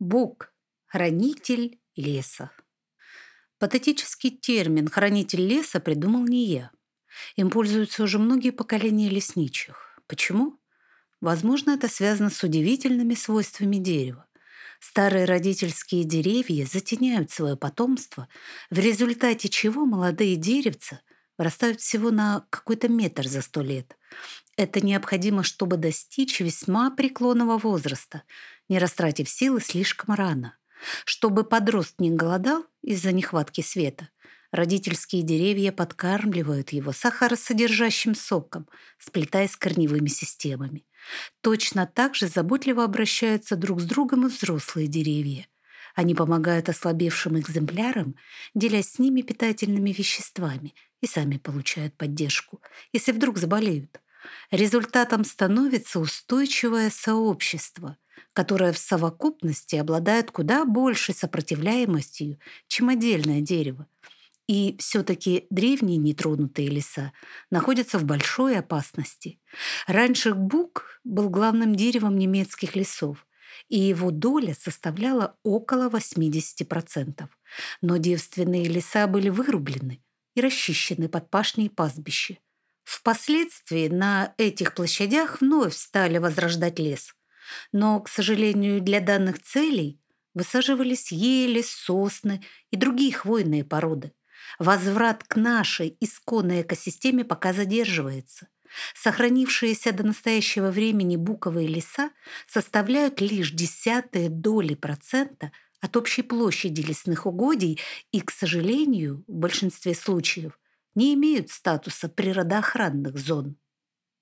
Бук – хранитель леса. Патетический термин «хранитель леса» придумал не я. Им пользуются уже многие поколения лесничих. Почему? Возможно, это связано с удивительными свойствами дерева. Старые родительские деревья затеняют свое потомство, в результате чего молодые деревца вырастают всего на какой-то метр за сто лет. Это необходимо, чтобы достичь весьма преклонного возраста, не растратив силы слишком рано. Чтобы подрост не голодал из-за нехватки света, родительские деревья подкармливают его сахаросодержащим соком, сплетаясь с корневыми системами. Точно так же заботливо обращаются друг с другом и взрослые деревья. Они помогают ослабевшим экземплярам, делясь с ними питательными веществами, и сами получают поддержку, если вдруг заболеют. Результатом становится устойчивое сообщество, которое в совокупности обладает куда большей сопротивляемостью, чем отдельное дерево. И все-таки древние нетронутые леса находятся в большой опасности. Раньше бук был главным деревом немецких лесов, и его доля составляла около 80%. Но девственные леса были вырублены и расчищены под пашни и пастбища. Впоследствии на этих площадях вновь стали возрождать лес. Но, к сожалению, для данных целей высаживались ели, сосны и другие хвойные породы. Возврат к нашей исконной экосистеме пока задерживается. Сохранившиеся до настоящего времени буковые леса составляют лишь десятые доли процента от общей площади лесных угодий и, к сожалению, в большинстве случаев не имеют статуса природоохранных зон.